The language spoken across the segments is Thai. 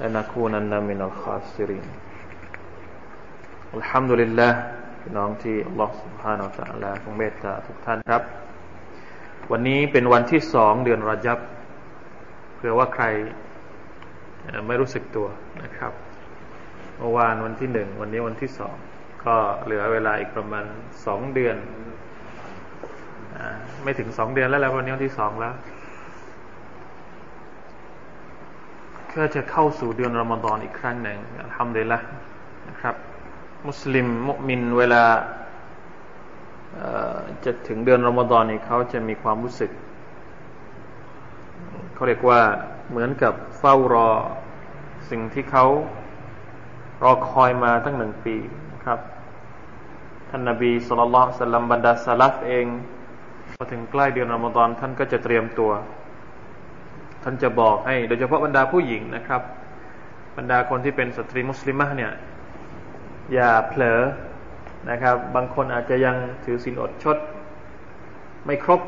لنكونن من الخاسرين الحمد لله พี่น้องที่อัลลอฮฺ سبحانه และ تعالى ทรงเมตตาทุกท่านครับ วันนี้เป็นวันที่สองเดือนรอจับเผื่อว่าใครไม่รู้สึกตัวนะครับเมื่อวานวันที่หนึ่งวันนี้วันที่สองก็เหลือเวลาอีกประมาณสองเดือนอไม่ถึงสองเดือนแล้วแล้ววันนี้วันที่สองแล้ว ก็จะเข้าสู่เดือนรอมฎอนอีกครั้งหนึ่งทำเลยละนะครับ มุสลิมมุมินเวลาจะถึงเดือนรอมฎอนนี่เขาจะมีความรู้สึกเขาเรียกว่าเหมือนกับเฝ้ารอสิ่งที่เขารอคอยมาตั้งหนึ่งปีครับท่านนาบีสุลต่านสัลลัมบรรดาสลับเองพอถึงใกล้เดือนรอมฎอนท่านก็จะเตรียมตัว ท่านจะบอกให้ โดยเฉพาะบรรดาผู้หญิงนะครับ บรรดาคนที่เป็นสตรีมุสลิมะเนี่ยอย่าเผลอนะครับ บางคนอาจจะยังถือศีลอดชด ไม่ครบ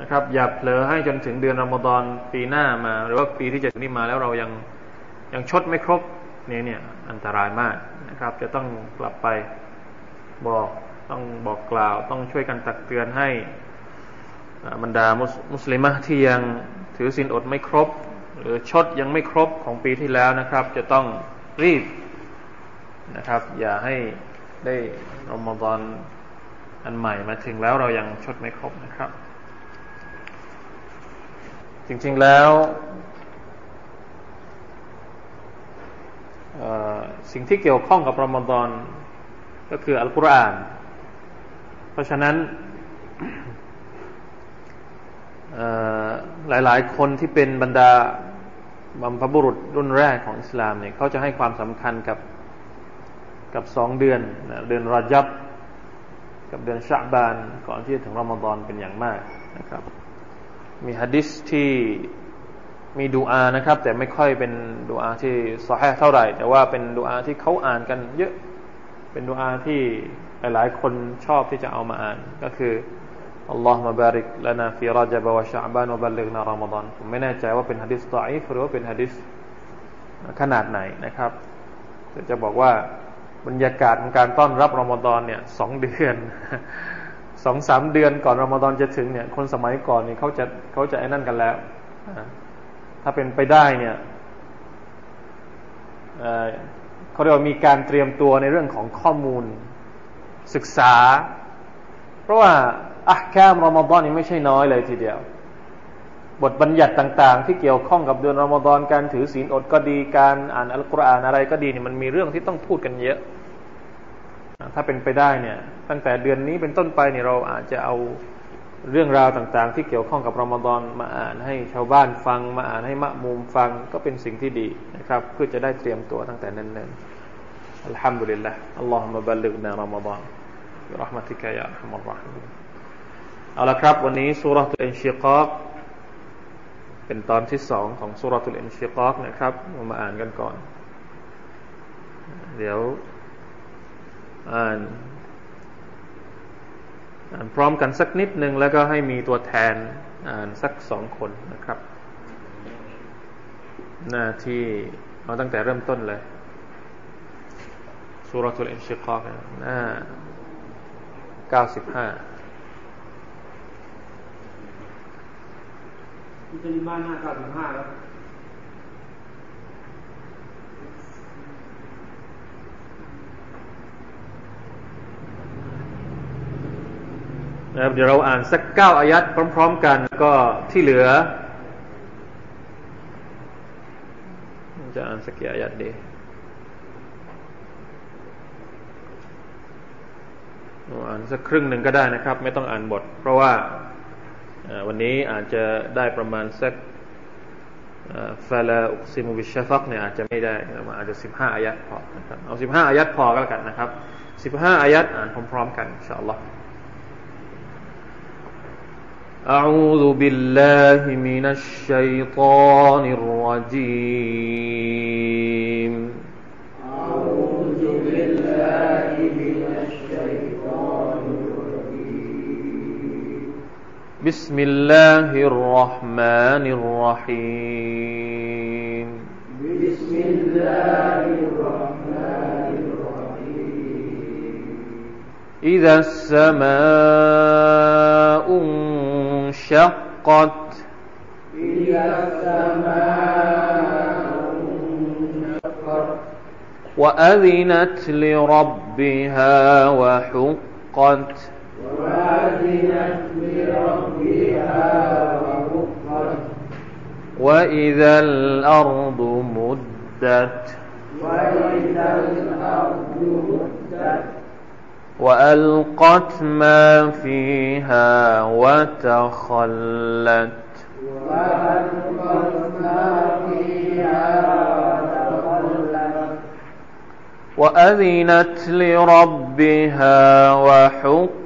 นะครับ อย่าเผลอให้จนถึงเดือนรอมฎอนปีหน้ามา หรือว่าปีที่จะถึงนี้มาแล้วเรายังยังชดไม่ครบเนี่ยเนี่ยอันตรายมากนะครับ จะต้องกลับไปบอกต้องบอกกล่าว ต้องช่วยกันตักเตือนให้บรรดามุสลิมะที่ยัง ถือศีลอดไม่ครบ หรือชดยังไม่ครบของปีที่แล้วนะครับ จะต้องรีบนะครับ อย่าให้ได้รอมฎอนอันใหม่มาถึงแล้วเรายังชดไม่ครบนะครับ จริงๆแล้วสิ่งที่เกี่ยวข้องกับรอมฎอนก็คืออัลกุรอาน เพราะฉะนั้น หลายๆ คนที่เป็นบรรดาบัมพบุรุษรุ่นแรกของอิสลามเนี่ยเขาจะให้ความสำคัญกับกับสองเดือนเดือนรอจับ กับเดือนชาบาน ก่อนที่จะถึงรอมฎอนเป็นอย่างมากนะครับ มีฮะดิษที่มีดูอานะครับ แต่ไม่ค่อยเป็นดูอาที่สอแฮเท่าไหร่ แต่ว่าเป็นดูอาที่เขาอ่านกันเยอะเป็นดูอาที่หลายๆ คนชอบที่จะเอามาอ่านก็คือ อัลลอฮฺมาบาริกลานาฟีรจบวะชาบานวบัลลิกนารอมฎอนผมไม่แน่ใจว่าเป็นฮะดิษต่ออีฟหรือว่าเป็นฮะดิษขนาดไหนนะครับแต่จะบอกว่าบรรยากาศของการต้อนรับรอมฎอนเนี่ยสองเดือนสองสามเดือนก่อนรอมฎอนจะถึงเนี่ย คนสมัยก่อนเนี่ยเขาจะเขาจะไอ้นั่นกันแล้วถ้าเป็นไปได้เนี่ยเขาเรียกว่ามีการเตรียมตัวในเรื่องของข้อมูลศึกษา เพราะว่า อัคามรอมฎอนนี่ไม่ใช่น้อยเลยทีเดียว บทบัญญัติต่างๆ ที่เกี่ยวข้องกับเดือนรอมฎอนการถือศีลอดก็ดีการอ่านอัลกุรอานอะไรก็ดีนี่มันมีเรื่องที่ต้องพูดกันเยอะ ถ้าเป็นไปได้เนี่ย ตั้งแต่เดือนนี้เป็นต้นไปเนี่ยเราอาจจะเอาเรื่องราวต่างๆ ที่เกี่ยวข้องกับรอมฎอนมาอ่านให้ชาวบ้านฟังมาอ่านให้มะมุมฟังก็เป็นสิ่งที่ดีนะครับ เพื่อจะได้เตรียมตัวตั้งแต่เนิ่นๆالحمد لله اللهم بلغنا رمضان บิรหม เอาละครับ วันนี้ سورة الانشقاق เป็นตอนที่สองของ سورة الانشقاق นะครับมาอ่านกันก่อน เดี๋ยวอ่านอ่านพร้อมกันสักนิดหนึ่งแล้วก็ให้มีตัวแทนอ่านสักสองคนนะครับ หน้าที่เอาตั้งแต่เริ่มต้นเลยสุรทูลอินชิกอกหน้าเก้าสิบห้า พิจารณาหน้าเก้าสิบห้าแล้วนะครับเดี๋ยวเราอ่านสักเก้าอายัดพร้อม ๆ กันก็ที่เหลือ จะอ่านสักกี่อายัดดีอ่านสักครึ่งหนึ่งก็ได้นะครับ ไม่ต้องอ่านบท เพราะว่า วันนี้อาจจะได้ประมาณสัก ฟาลาอุซิมุบิชฟักเนี่ยอาจจะไม่ได้อาจจะสิบห้าอายัดพอนะครับเอาสิบห้าอายัดพอก็แล้วกันนะครับสิบห้าอายัดอ่านพร้อมๆกันอินชาอัลลอฮ์ أعوذ بالله من الشيطان الرجيم بسم الله الرحمن الرحيم. بسم الله الرحمن الرحيم. إذا السماء انشقت. إذا السماء انشقت. وأذنت لربها وحقت. وأذنت لربها وحقت وإذا الأرض مدت وإذا الأرض مدت وألقت ما فيها وتخلت وألقت ما فيها وتخلت وأذنت لربها وحقت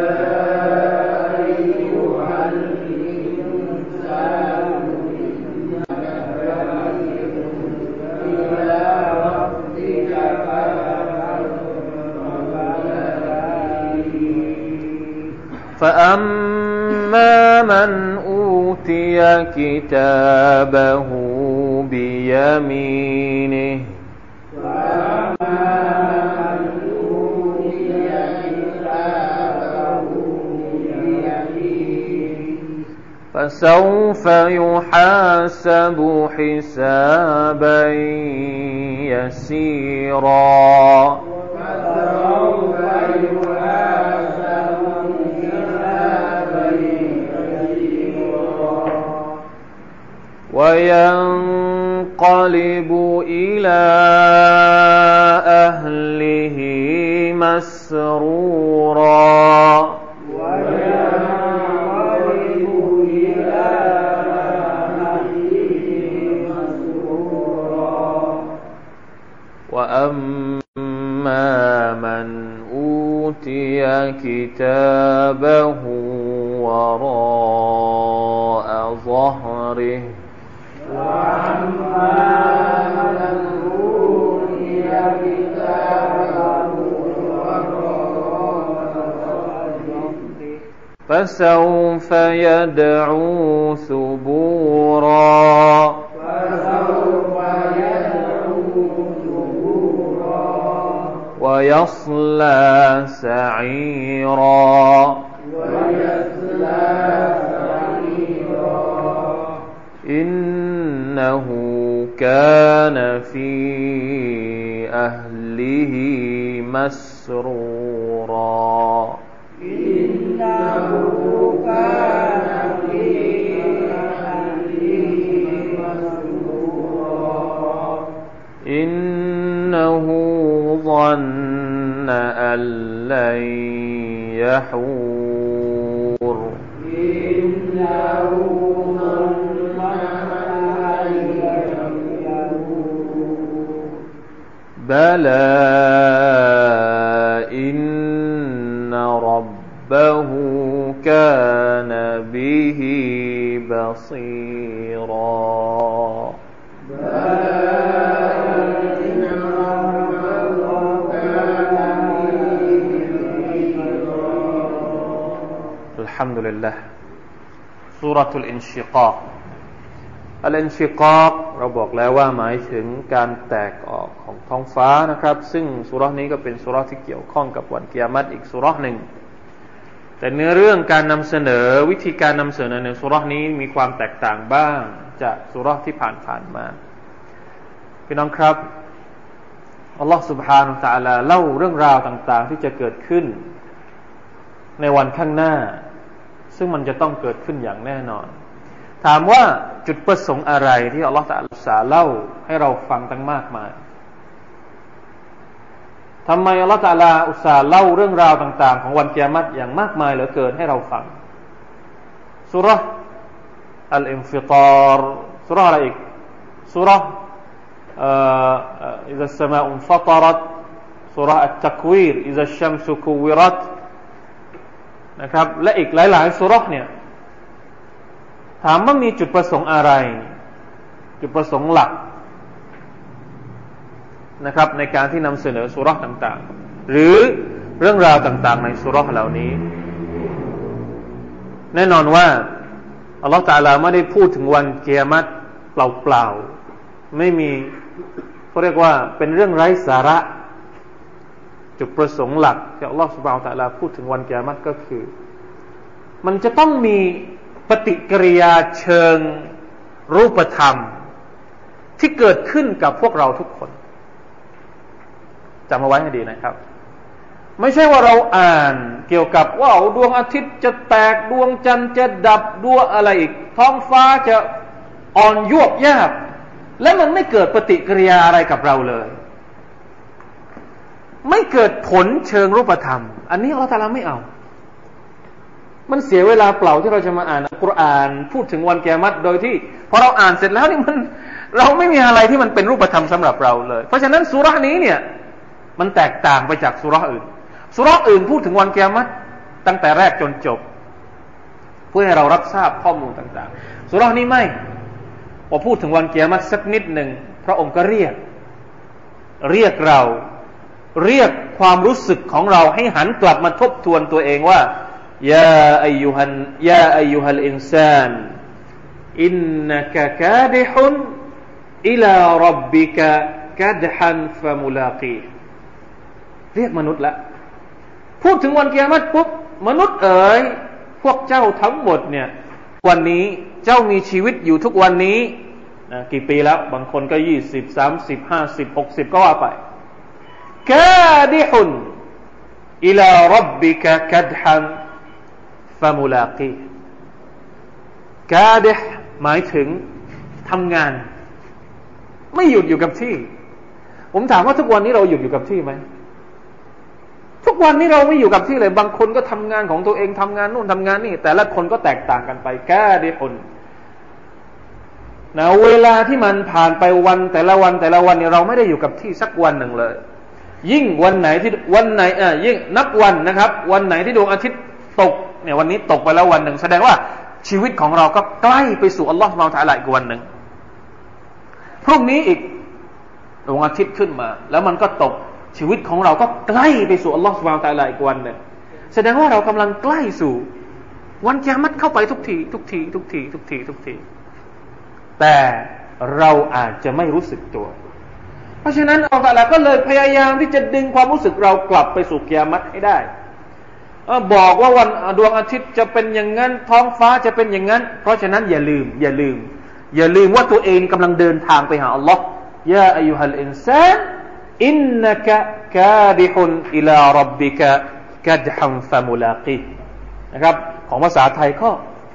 فأما من أوتي كتابه بيمينه فسوف يحاسب حسابا يسيرا وينقلب إلى أهله مسرورا. وينقلب إلى أهله مسرورا وأما من أوتي كتابه فسوف يدعو ثبورا. فسوف يدعو ويصلى سعيرا ويصلى سعيرا. إنه كان في أهله مسرورا. لن يحور. بلى إن ربه كان به بصيرا. الحمد لله سورة الانشقاق الانشقاق เราบอกแล้วว่าหมายถึงการแตกออกของท้องฟ้านะครับ ซึ่งสุรานี้ก็เป็นสุราที่เกี่ยวข้องกับวันกิยามัตอีกสุราหนึ่ง แต่เนื้อเรื่องการนำเสนอวิธีการนำเสนอในสุรานี้มีความแตกต่างบ้างจากสุราที่ผ่านๆมา พี่น้องครับ อัลลอฮ์ سبحانه และ تعالى เล่าเรื่องราวต่าง ๆ ที่จะเกิดขึ้น ในวันข้างหน้า ซึ่งมันจะต้องเกิดขึ้นอย่างแน่นอน ถามว่าจุดประสงค์อะไรที่อัลลอฮ์ตะลสาเล่าให้เราฟังตั้งมากมายทำไมอัลลอฮฺตาลาอุตส่าห์เล่าเรื่องราวต่าง ๆ ของวันเกียรติอย่างมากมายเหลือเกินให้เราฟังสุรอัลอิมฟิตารสุรอะไรอีกสุรอิซาสมาอุนฟัตรัตสุรอัตตักวีรอิซาชัมสุคูวิรัต นะครับ และอีกหลาย ๆ สุรกเนี่ย ถามว่ามีจุดประสงค์อะไร จุดประสงค์หลักนะครับ ในการที่นำเสนอสุรษต่าง ๆ หรือเรื่องราวต่าง ๆ ในสุรษเหล่านี้ แน่นอนว่าอัลลอฮฺตาลาไม่ได้พูดถึงวันเกียรติเปล่า ๆ ไม่มีเขาเรียกว่าเป็นเรื่องไร้สาระ จุดประสงค์หลักที่อัลลอฮฺสุบานตะลาพูดถึงวันเกียรติก็คือ มันจะต้องมีปฏิกิริยาเชิงรูปธรรม ที่เกิดขึ้นกับพวกเราทุกคนจำเอาไว้ให้ดีนะครับ ไม่ใช่ว่าเราอ่านเกี่ยวกับว่าดวงอาทิตย์จะแตกดวงจันทร์จะดับดวงอะไรอีก ท้องฟ้าจะอ่อนยวบยาบและมันไม่เกิดปฏิกิริยาอะไรกับเราเลย ไม่เกิดผลเชิงรูปธรรม อันนี้เราตาลาไม่เอา มันเสียเวลาเปล่าที่เราจะมาอ่านอัลกุรอานพูดถึงวันแกมัดโดยที่พอเราอ่านเสร็จแล้วนี่มัน เราไม่มีอะไรที่มันเป็นรูปธรรมสำหรับเราเลย เพราะฉะนั้นสุรานี้เนี่ย มันแตกต่างไปจากสุราอื่นสุราอื่นพูดถึงวันเกียรติตั้งแต่แรกจนจบ เพื่อให้เรารับทราบข้อมูลต่าง ๆ สุรานี้ไม่พอพูดถึงวันเกียรติสักนิดหนึ่งพระองค์ก็เรียก เรียกเรา เรียกความรู้สึกของเราให้หันกลับมาทบทวนตัวเองว่ายาอายุฮันยาอายุฮัลอินซานอินนักกาดิฮุนอิลารับบิกะกัดฮันฟะมุลากีเรียกมนุษย์ละ พูดถึงวันเกียรติปุ๊บมนุษย์เอ๋ยพวกเจ้าทั้งหมดเนี่ย วันนี้เจ้ามีชีวิตอยู่ทุกวันนี้นะกี่ปีแล้ว บางคนก็ยี่สิบสามสิบห้าสิบหกสิบก็ว่าไป กาดิฮุนอิลารับบิกะกัดฮันฟามุลากีกาดิฮหมายถึงทำงาน ไม่หยุดอยู่กับที่ ผมถามว่าทุกวันนี้เราหยุดอยู่กับที่ไหมทุกวันนี้เราไม่อยู่กับที่เลย บางคนก็ทำงานของตัวเองทำงานนู่นทำงานนี่ แต่ละคนก็แตกต่างกันไปแค่ดีคนนะเวลาที่มันผ่านไปวันแต่ละวันแต่ละวันเนี่ยเราไม่ได้อยู่กับที่สักวันหนึ่งเลย ยิ่งวันไหนที่วันไหนอะยิ่งนับวันนะครับ วันไหนที่ดวงอาทิตย์ตกเนี่ยวันนี้ตกไปแล้ววันหนึ่งแสดงว่าชีวิตของเราก็ใกล้ไปสู่อัลลอฮฺมาตาลาอีกวันหนึ่งพรุ่งนี้อีกดวงอาทิตย์ขึ้นมา แล้วมันก็ตกชีวิตของเราก็ใกล้ไปสู่อัลลอฮฺสุบานตะลาอีกวันหนึ่งแสดงว่าเรากำลังใกล้สู่ วันกิยามัตเข้าไปทุกที ทุกที ทุกที ทุกที ทุกที แต่เราอาจจะไม่รู้สึกตัว เพราะฉะนั้นอัลลอฮฺก็เลยพยายามที่จะดึงความรู้สึกเรากลับไปสู่กิยามัตให้ได้บอกว่าวันดวงอาทิตย์จะเป็นอย่างนั้น ท้องฟ้าจะเป็นอย่างนั้น เพราะฉะนั้นอย่าลืม อย่าลืม อย่าลืมว่าตัวเองกำลังเดินทางไปหาอัลลอฮ์ยาอายุฮัลอินซานอินนักกาดิฮุนอิลารับบิกะกัดฮัมฟามุลากีนะครับ ของภาษาไทยก็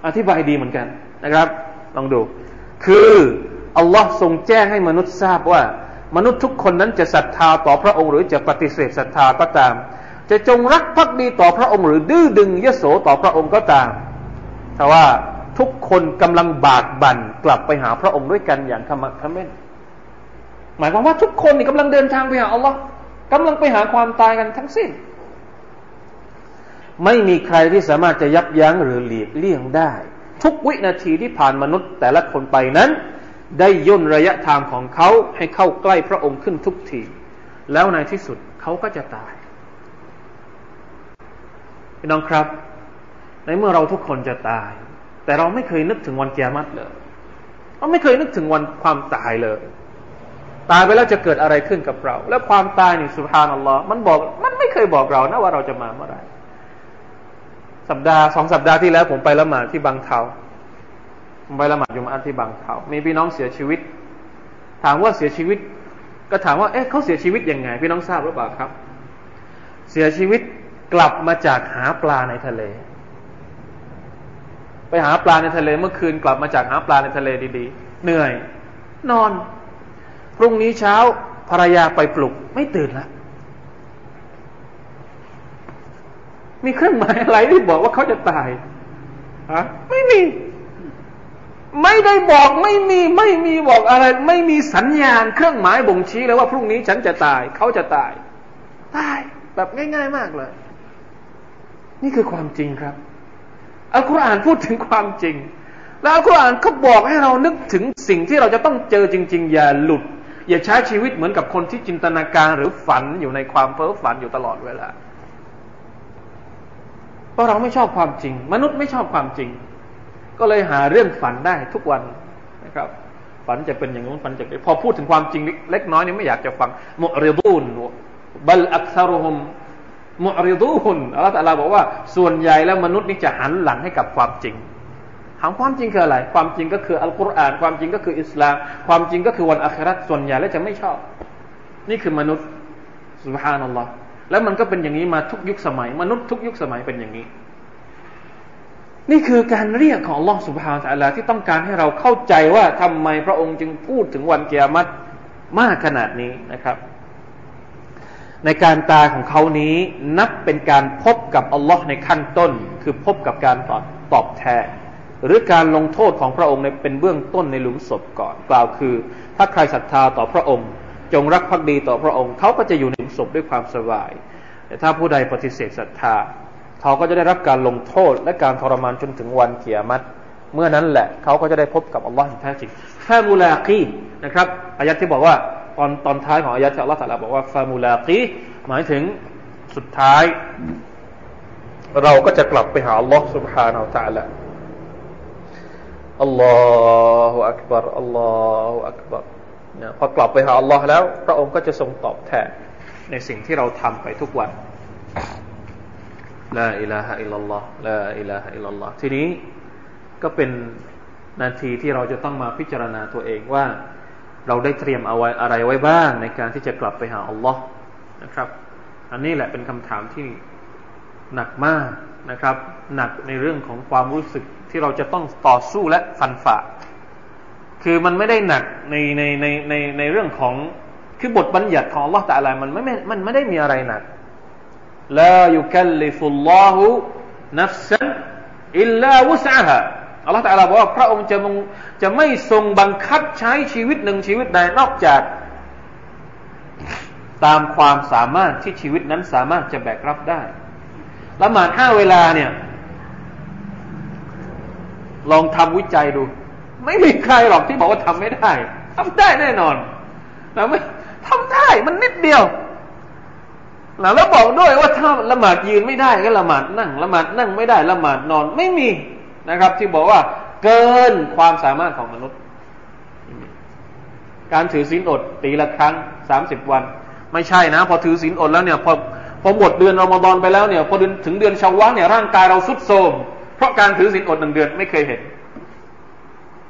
อธิบายดีเหมือนกันนะครับ ลองดู คืออัลลอฮ์ทรงแจ้งให้มนุษย์ทราบว่า มนุษย์ทุกคนนั้นจะศรัทธาต่อพระองค์หรือจะปฏิเสธศรัทธาก็ตาม จะจงรักภักดีต่อพระองค์หรือดื้อดึงยโสต่อพระองค์ก็ตามแต่ว่าทุกคนกำลังบากบั่นกลับไปหาพระองค์ด้วยกันอย่างขมักขม้นหมายความว่าทุกคนนี่กำลังเดินทางไปหาอัลลอฮ์กำลังไปหาความตายกันทั้งสิ้น ไม่มีใครที่สามารถจะยับยั้งหรือหลีกเลี่ยงได้ ทุกวินาทีที่ผ่านมนุษย์แต่ละคนไปนั้น ได้ย่นระยะทางของเขาให้เข้าใกล้พระองค์ขึ้นทุกที แล้วในที่สุดเขาก็จะตายพี่น้องครับ ในเมื่อเราทุกคนจะตาย แต่เราไม่เคยนึกถึงวันเกียรติเลย เราไม่เคยนึกถึงวันความตายเลย ตายไปแล้วจะเกิดอะไรขึ้นกับเรา แล้วความตายนี่สุภานัลลอฮ์มันบอก มันไม่เคยบอกเรานะว่าเราจะมาเมื่อไหร่สัปดาห์สองสัปดาห์ที่แล้วผมไปละหมาดที่บางเทา ไปละหมาดยุมาที่บางเทามีพี่น้องเสียชีวิต ถามว่าเสียชีวิต ก็ถามว่าเอ๊ะเขาเสียชีวิตยังไง พี่น้องทราบหรือเปล่าครับ เสียชีวิตกลับมาจากหาปลาในทะเล ไปหาปลาในทะเลเมื่อคืนกลับมาจากหาปลาในทะเลดีๆ เหนื่อย นอน พรุ่งนี้เช้าภรรยาไปปลุก ไม่ตื่นละมีเครื่องหมายอะไรที่บอกว่าเขาจะตายฮะไม่มี ไม่ได้บอกไม่มีไม่มีบอกอะไร ไม่มีสัญญาณเครื่องหมายบ่งชี้เลยว่าพรุ่งนี้ฉันจะตาย เขาจะตาย ตายแบบง่ายๆมากเลย นี่คือความจริงครับอัลกุรอานพูดถึงความจริง แล้วอัลกุรอานก็บอกให้เรานึกถึงสิ่งที่เราจะต้องเจอจริง ๆ อย่าหลุด อย่าใช้ชีวิตเหมือนกับคนที่จินตนาการหรือฝันอยู่ในความเพ้อฝันอยู่ตลอดเวลาเพราะเราไม่ชอบความจริง มนุษย์ไม่ชอบความจริง ก็เลยหาเรื่องฝันได้ทุกวันนะครับฝันจะเป็นอย่างนู้นฝันจะเป็นพอพูดถึงความจริงเล็กน้อยนี่ไม่อยากจะฟังมุริดูนบัลอักซารุฮุมมุริดูนอัลลอฮฺตะลาบอกว่าส่วนใหญ่แล้วมนุษย์นี่จะหันหลังให้กับความจริงถามความจริงคืออะไร ความจริงก็คืออัลกุรอาน ความจริงก็คืออิสลาม ความจริงก็คือวันอัคราส่วนใหญ่แล้วจะไม่ชอบ นี่คือมนุษย์สุบฮานัลลอฮ์แล้วมันก็เป็นอย่างนี้มาทุกยุคสมัย มนุษย์ทุกยุคสมัยเป็นอย่างนี้ นี่คือการเรียกของลอสุบฮานตะลาที่ต้องการให้เราเข้าใจว่าทำไมพระองค์จึงพูดถึงวันเกียรติมากขนาดนี้นะครับ ในการตายของเขานี้นับเป็นการพบกับอัลลอฮ์ในขั้นต้น คือพบกับการตอบตอบแทนหรือการลงโทษของพระองค์ในเป็นเบื้องต้นในหลุมศพก่อน กล่าวคือ ถ้าใครศรัทธาต่อพระองค์ จงรักภักดีต่อพระองค์ เขาก็จะอยู่ในหลุมศพด้วยความสบาย แต่ถ้าผู้ใดปฏิเสธศรัทธา เขาก็จะได้รับการลงโทษและการทรมานจนถึงวันเกียรติเมื่อนั้นแหละ เขาก็จะได้พบกับอัลลอฮ์แท้จริงฟามูลากีนะครับอายัดที่บอกว่าตอนตอนท้ายของอายัดที่อัลลอฮ์ตรัสบอกว่าฟามูลากีหมายถึงสุดท้าย เราก็จะกลับไปหาอัลลอฮ์ سبحانه และ تعالى อัลลอฮฺอักบารอัลลอฮฺอักบารนะพอกลับไปหาอัลลอฮ์แล้ว พระองค์ก็จะทรงตอบแทนในสิ่งที่เราทำไปทุกวัน ลาอิลาฮะอิลลัลลอฮ์ลาอิลาฮะอิลลัลลอฮ์ทีนี้ก็เป็นนาทีที่เราจะต้องมาพิจารณาตัวเองว่า เราได้เตรียมเอาไว้อะไรไว้บ้างในการที่จะกลับไปหาอัลลอฮ์นะครับ อันนี้แหละเป็นคำถามที่หนักมากนะครับ หนักในเรื่องของความรู้สึกที่เราจะต้องต่อสู้และฟันฝ่าคือมันไม่ได้หนักในในในในในเรื่องของคือบทบัญญัติของ Allah แต่อะไรมันไม่มันไม่ได้มีอะไรหนัก ลายุคัลลิฟุลลอฮุนัฟซันอิลลาวุสอาฮะอัลลอฮฺตะลาบอกว่าพระองค์จะมงจะไม่ทรงบังคับใช้ชีวิตหนึ่งชีวิตใดนอกจาก ตามความสามารถที่ชีวิตนั้นสามารถจะแบกรับได้ละหมาดห้าเวลาเนี่ย ลองทำวิจัยดู ไม่มีใครหรอกที่บอกว่าทำไม่ได้ทำได้แน่นอนแต่ไม่ทำได้มันนิดเดียว แล้วบอกด้วยว่าถ้าละหมาดยืนไม่ได้ก็ละหมาดนั่ง ละหมาดนั่งไม่ได้ละหมาดนอนไม่มีนะครับ ที่บอกว่าเกินความสามารถของมนุษย์ การถือศีลอดตีละครั้งสามสิบวัน ไม่ใช่นะ พอถือศีลอดแล้วเนี่ยพอพอหมดเดือนรอมฎอนไปแล้วเนี่ยพอถึงเดือนชาววะเนี่ยร่างกายเราสุดโทรมเพราะการถือศีลอดหนึ่งเดือนไม่เคยเห็น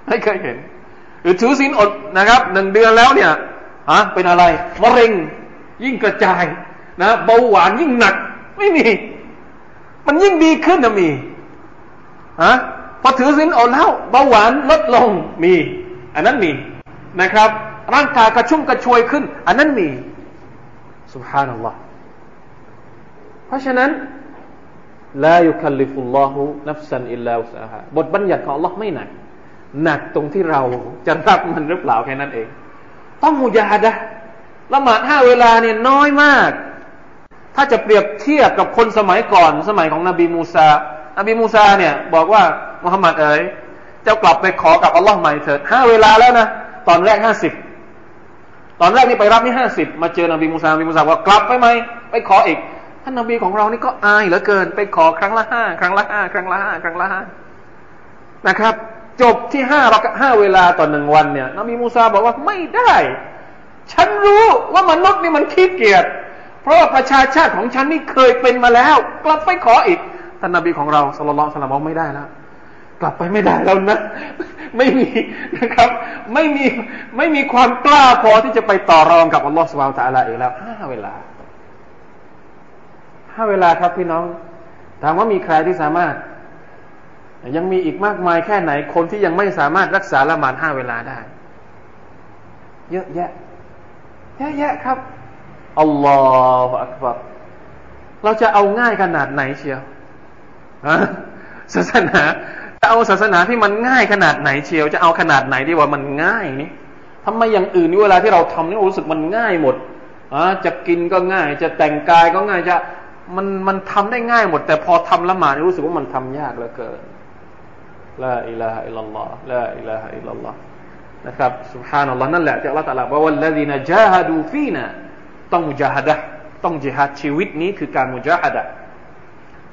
ไม่เคยเห็น หรือถือศีลอดนะครับหนึ่งเดือนแล้วเนี่ยฮะเป็นอะไรมะเร็งยิ่งกระจาย นะเบาหวานยิ่งหนัก ไม่มี มันยิ่งดีขึ้นนะมีฮะพอถือศีลอดแล้วเบาหวานลดลงมี อันนั้นมีนะครับ ร่างกายกระชุ่มกระชวยขึ้น อันนั้นมีสุบฮานัลลอฮ์เพราะฉะนั้นลายุคัลลิฟุลลอฮุนัฟซันอิลลาอุสาฮะบทบัญญัติของ Allah ไม่หนัก หนักตรงที่เราจะรับมันหรือเปล่าแค่นั้นเอง ต้อง مجاهدة ละหมาดห้าเวลาเนี่ยน้อยมาก ถ้าจะเปรียบเทียบกับคนสมัยก่อนสมัยของนบีมูซานบีมูซาเนี่ยบอกว่ามุฮัมมัดเอ๋ยเจ้ากลับไปขอกับอัลลอฮ์ใหม่เถิดห้าเวลาแล้วนะตอนแรกห้าสิบตอนแรกนี่ไปรับนี่ห้าสิบมาเจอนบีมูซานบีมูซาบอกกลับไปใหม่ไปขออีกท่านนบีของเรานี่ก็อายเหลือเกิน ไปขอครั้งละห้าครั้งละห้าครั้งละห้าครั้งละห้านะครับ จบที่ห้ารักห้าเวลาต่อหนึ่งวันเนี่ยนบีมูซาบอกว่าไม่ได้ ฉันรู้ว่ามนุษย์นี่มันขี้เกียจ เพราะว่าประชาชาติของฉันนี่เคยเป็นมาแล้ว กลับไปขออีกท่านนบีของเราสุลต่านสลามบอกไม่ได้แล้วกลับไปไม่ได้แล้วนะ ไม่มีนะครับ ไม่มีไม่มีความกล้าพอที่จะไปต่อรองกับอัลลอฮฺสุบานตะลาอีกแล้วห้าเวลาห้าเวลาครับพี่น้องถามว่ามีใครที่สามารถ ยังมีอีกมากมายแค่ไหนคนที่ยังไม่สามารถรักษาละหมาดห้าเวลาได้ เยอะแยะเยอะแยะครับ อัลลอฮฺอักบารเราจะเอาง่ายขนาดไหนเชียวศาสนาจะเอาศาสนาที่มันง่ายขนาดไหนเชียว จะเอาขนาดไหนที่ว่ามันง่ายนี่ทำไมอย่างอื่นนี่เวลาที่เราทำนี่รู้สึกมันง่ายหมดอ่าจะกินก็ง่าย จะแต่งกายก็ง่ายจะมันมันทำได้ง่ายหมด แต่พอทำละหมาดรู้สึกว่ามันทำยากเหลือเกินละอิลาฮะอิลลัลลอฮ์ละอิลาฮะอิลลัลลอฮ์นะครับสุบฮานัลลอฮ์นั่นแหละที่อัลลอฮ์ตรัสว่าวัลลดีนจาฮดูฟีนะ ต้องมุจาฮดะต้องจิฮัดชีวิตนี้คือการมุจาฮดะ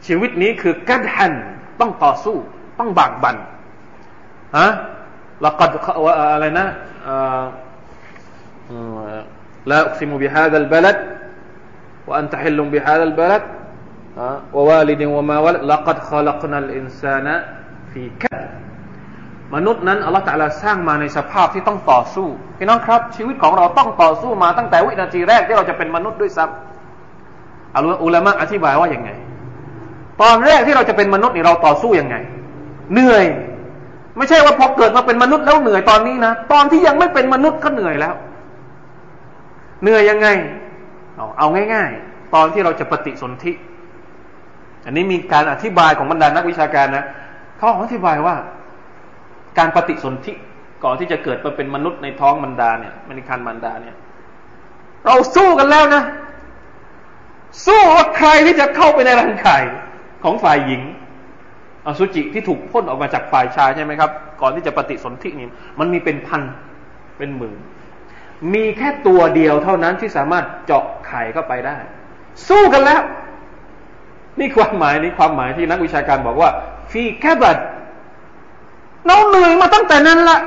ชีวิตนี้คือกัดหันต้องต่อสู้ ต้องบากบันฮะละกัดอะไรนะละอุกซิมุบิฮาดัลบลัดว่าอันตะฮิลลุมบิฮาดัลบลัดวาวาลิดินวะมาวัลละกัดขลักนัลอินซานะฟีกัด ษย์นั้นอัลลอฮฺตะลาสร้างมาในสภาพที่ต้องต่อสู้พี่น้องครับ ชีวิตของเราต้องต่อสู้มาตั้งแต่วินาทีแรกที่เราจะเป็นมนุษย์ด้วยซ้ำอัลอุลามะอธิบายว่าอย่างไง ตอนแรกที่เราจะเป็นมนุษย์นี่เราต่อสู้ยังไง เหนื่อย ไม่ใช่ว่าพอเกิดมาเป็นมนุษย์แล้วเหนื่อยตอนนี้นะ ตอนที่ยังไม่เป็นมนุษย์ก็เหนื่อยแล้ว เหนื่อยยังไง เอาเอาง่าย ๆ ตอนที่เราจะปฏิสนธิ อันนี้มีการอธิบายของบรรดานักวิชาการนะเขาอธิบายว่า การปฏิสนธิก่อนที่จะเกิดมาเป็นมนุษย์ในท้องมันดาเนี่ยมนิคันมันดาเนี่ย เราสู้กันแล้วนะ สู้ว่าใครที่จะเข้าไปในรังไข่ของฝ่ายหญิงอสุจิที่ถูกพ่นออกมาจากฝ่ายชายใช่ไหมครับ ก่อนที่จะปฏิสนธินี่มันมีเป็นพันเป็นหมื่นมีแค่ตัวเดียวเท่านั้นที่สามารถเจาะไข่เข้าไปได้ สู้กันแล้ว นี่ความหมายนี่ความหมายที่นักวิชาการบอกว่า ฟีแคบัด เราเหนื่อยมาตั้งแต่นั้นละ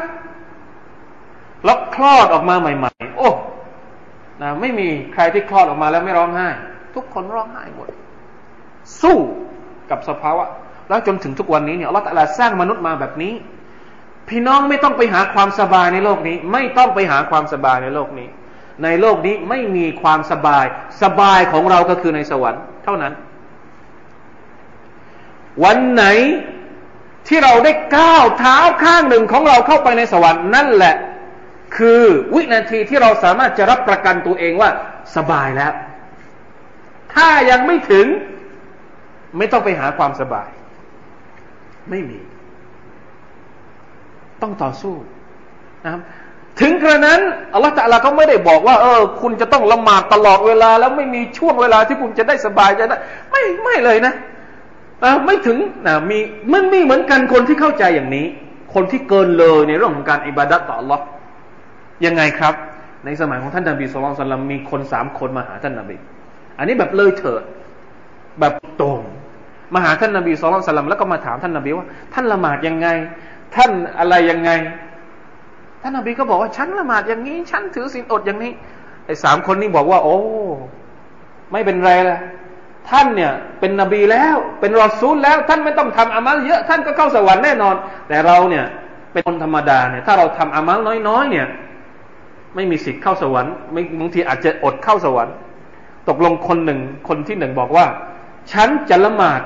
แล้วคลอดออกมาใหม่ ๆ โอ้นะไม่มีใครที่คลอดออกมาแล้วไม่ร้องไห้ ทุกคนร้องไห้หมด สู้กับสภาวะ แล้วจนถึงทุกวันนี้เนี่ยเราแต่ละสร้างมนุษย์มาแบบนี้ พี่น้องไม่ต้องไปหาความสบายในโลกนี้ ไม่ต้องไปหาความสบายในโลกนี้ ในโลกนี้ไม่มีความสบาย สบายของเราก็คือในสวรรค์ เท่านั้น วันไหน ที่เราได้ก้าวเท้าข้างหนึ่งของเราเข้าไปในสวรรค์นั่นแหละ คือวินาทีที่เราสามารถจะรับประกันตัวเองว่าสบายแล้ว ถ้ายังไม่ถึง ไม่ต้องไปหาความสบาย ไม่มี ต้องต่อสู้นะครับถึงกระนั้นอัลลอฮฺตะลาก็ไม่ได้บอกว่า เออ คุณจะต้องละหมาดตลอดเวลา แล้วไม่มีช่วงเวลาที่คุณจะได้สบายจะได้ไม่ไม่เลยนะ ไม่ถึงนะมีมันมีเหมือนกันคนที่เข้าใจอย่างนี้ คนที่เกินเลยในเรื่องของการอิบาดัตต่อลอฮ์ยังไงครับ ในสมัยของท่านนบีสุลต่านมีคนสามคนมาหาท่านนบีอันนี้แบบเลยเถิดแบบตรงมาหาท่านนบีสุลต่านแล้วก็มาถามท่านนบีว่า ท่านละหมาดยังไง ท่านอะไรยังไง ท่านนบีก็บอกว่าฉันละหมาดอย่างนี้ ฉันถือศีลอดอย่างนี้ไอ้สามคนนี้บอกว่า โอ้ ไม่เป็นไรละ ท่านเนี่ยเป็นนบีแล้ว เป็นรอซูลแล้ว ท่านไม่ต้องทำอามัลเยอะท่านก็เข้าสวรรค์แน่นอน แต่เราเนี่ยเป็นคนธรรมดาเนี่ยถ้าเราทำอามัลน้อยๆ เนี่ย ไม่มีสิทธิ์เข้าสวรรค์ไม่บางทีอาจจะอดเข้าสวรรค์ ตกลงคนหนึ่งคนที่หนึ่งบอกว่า ฉันจะละหมาด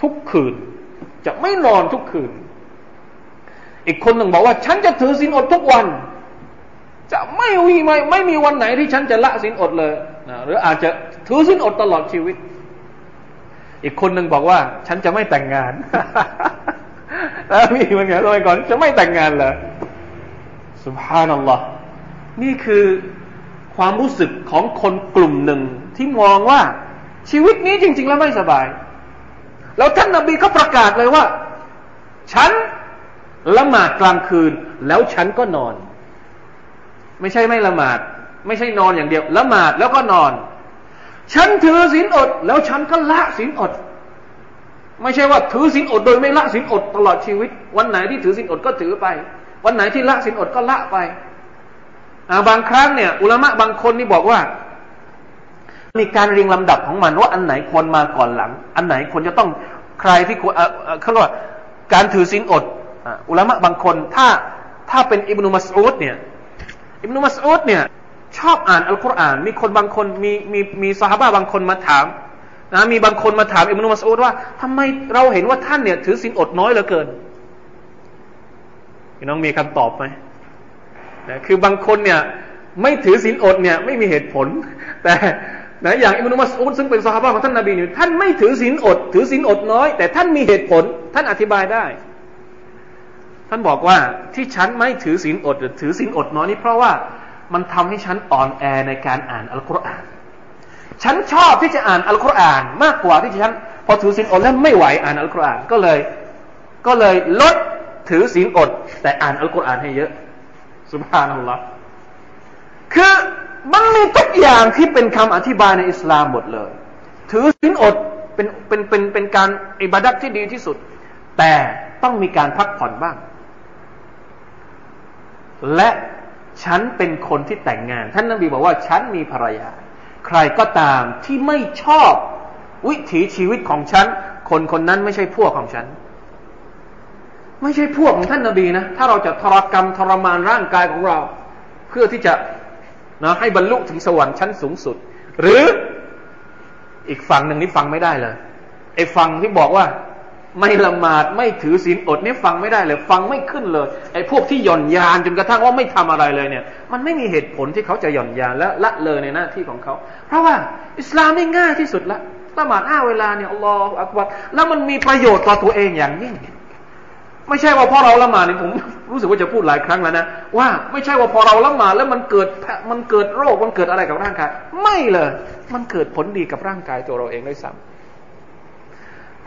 ทุกคืน จะไม่นอนทุกคืน อีกคนหนึ่งบอกว่า ฉันจะถือศีลอดทุกวัน จะไม่มีไม่ไม่มีวันไหนที่ฉันจะละศีลอดเลย นะหรืออาจจะถือศีลอดตลอดชีวิต อีกคนหนึ่งบอกว่า ฉันจะไม่แต่งงานแล้วมีเหมือนกันเลยก่อนจะไม่แต่งงานเลยสุภานัลลอฮ์นี่คือความรู้สึกของคนกลุ่มหนึ่งที่มองว่าชีวิตนี้จริง ๆ แล้วไม่สบาย แล้วท่านนบีก็ประกาศเลยว่า ฉันละหมาดกลางคืน แล้วฉันก็นอน ไม่ใช่ไม่ละหมาด ไม่ใช่นอนอย่างเดียวละหมาดแล้วก็นอน ฉันถือศีลอด แล้วฉันก็ละศีลอด ไม่ใช่ว่าถือศีลอด โดยไม่ละศีลอดตลอดชีวิต วันไหนที่ถือศีลอดก็ถือไป วันไหนที่ละศีลอดก็ละไปบางครั้งเนี่ย อุลามะบางคนนี่บอกว่า มีการเรียงลำดับของมันว่าอันไหนควรมาก่อนหลัง อันไหนควรจะต้องใครที่ควรเขาเรียกว่าการถือศีลอดอุลามะบางคน ถ้าถ้าเป็นอิบนุมัสอุดเนี่ยอิบนุมัสอุดเนี่ย ชอบอ่านอัลกุรอาน มีคนบางคนมีมีมีซาฮาบะบางคนมาถามนะมีบางคนมาถามอิบนุมัสอุดว่าทำไมเราเห็นว่าท่านเนี่ย ถือศีลอดน้อยเหลือเกินพี่น้องมีคำตอบไหมนะคือบางคนเนี่ย ไม่ถือศีลอดเนี่ย ไม่มีเหตุผล แต่นะอย่างอิบนุมัสอุดซึ่งเป็นซาฮาบะของท่านนบีเนี่ยท่านไม่ถือศีลอด ถือศีลอดน้อย แต่ท่านมีเหตุผล ท่านอธิบายได้ ท่านบอกว่าที่ฉันไม่ถือศีลอดหรือถือศีลอดน้อยนี่เพราะว่า มันทำให้ฉันอ่อนแอในการอ่านอัลกุรอาน ฉันชอบที่จะอ่านอัลกุรอาน มากกว่าที่ฉันพอถือศีลอดแล้วไม่ไหวอ่านอัลกุรอานก็เลย ก็เลยลดถือศีลอด แต่อ่านอัลกุรอานให้เยอะสุบฮานัลลอฮ์คือมันมีทุกอย่างที่เป็นคำอธิบายในอิสลามหมดเลย ถือศีลอดเป็นเป็นเป็นเป็นการอิบาดัตที่ดีที่สุด แต่ต้องมีการพักผ่อนบ้าง และ ฉันเป็นคนที่แต่งงาน ท่านนบีบอกว่าฉันมีภรรยา ใครก็ตามที่ไม่ชอบวิถีชีวิตของฉัน คนคนนั้นไม่ใช่พวกของฉัน ไม่ใช่พวกของท่านนบีนะ ถ้าเราจะทรกรรมทรมานร่างกายของเรา เพื่อที่จะนะให้บรรลุถึงสวรรค์ชั้นสูงสุด หรืออีกฝั่งหนึ่งนี่ฟังไม่ได้เลยไอ้ฝั่งที่บอกว่า ไม่ละหมาดไม่ถือศีลอดนี่ฟังไม่ได้เลย ฟังไม่ขึ้นเลยไอ้พวกที่หย่อนยานจนกระทั่งว่าไม่ทำอะไรเลยเนี่ย มันไม่มีเหตุผลที่เขาจะหย่อนยานและละเลยในหน้าที่ของเขา เพราะว่าอิสลามนี่ง่ายที่สุดละละหมาดห้าเวลาเนี่ยอัลลอฮฺอักบัรแล้วมันมีประโยชน์ต่อตัวเองอย่างยิ่งไม่ใช่ว่าพอเราละหมาดเนี่ยผมรู้สึกว่าจะพูดหลายครั้งแล้วนะว่าไม่ใช่ว่าพอเราละหมาดแล้วมันเกิดมันเกิดโรคมันเกิดอะไรกับร่างกาย ไม่เลย มันเกิดผลดีกับร่างกายตัวเราเองด้วยซ้ำ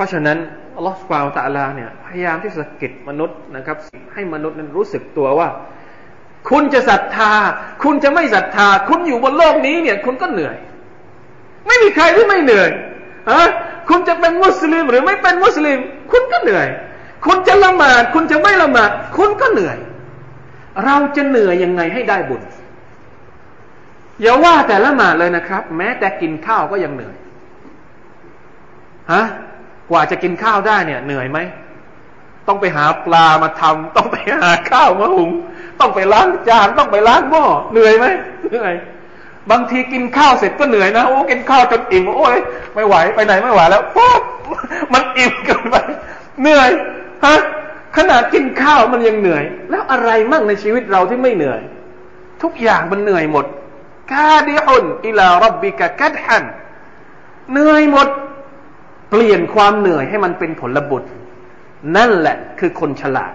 ราะฉะนั้นอัลลอฮฺสุบานตะลาเนี่ยพยายามที่จะกิดมนุษย์นะครับ ให้มนุษย์นั้นรู้สึกตัวว่า คุณจะศรัทธา คุณจะไม่ศรัทธา คุณอยู่บนโลกนี้เนี่ย คุณก็เหนื่อย ไม่มีใครที่ไม่เหนื่อยอะคุณจะเป็นมุสลิมหรือไม่เป็นมุสลิม คุณก็เหนื่อย คุณจะละหมาด คุณจะไม่ละหมาด คุณก็เหนื่อย เราจะเหนื่อยยังไงให้ได้บุญอย่าว่าแต่ละหมาดเลยนะครับ แม้แต่กินข้าวก็ยังเหนื่อยฮะ กว่าจะกินข้าวได้เนี่ย เหนื่อยไหม ต้องไปหาปลามาทำต้องไปหาข้าวมาหุง ต้องไปล้างจานต้องไปล้างหม้อเหนื่อยไหมเหนื่อยบางทีกินข้าวเสร็จก็เหนื่อยนะโอ้กินข้าวจนอิ่มโอ้ยไม่ไหวไปไหนไม่ไหวแล้วปุ๊บมันอิ่มเกินไปเหนื่อยฮะขนาดกินข้าวมันยังเหนื่อย แล้วอะไรมั่งในชีวิตเราที่ไม่เหนื่อย ทุกอย่างมันเหนื่อยหมดกาดิอุนอิลารับบิกะกัดฮันเหนื่อยหมด เปลี่ยนความเหนื่อยให้มันเป็นผลบุญนั่นแหละคือคนฉลาด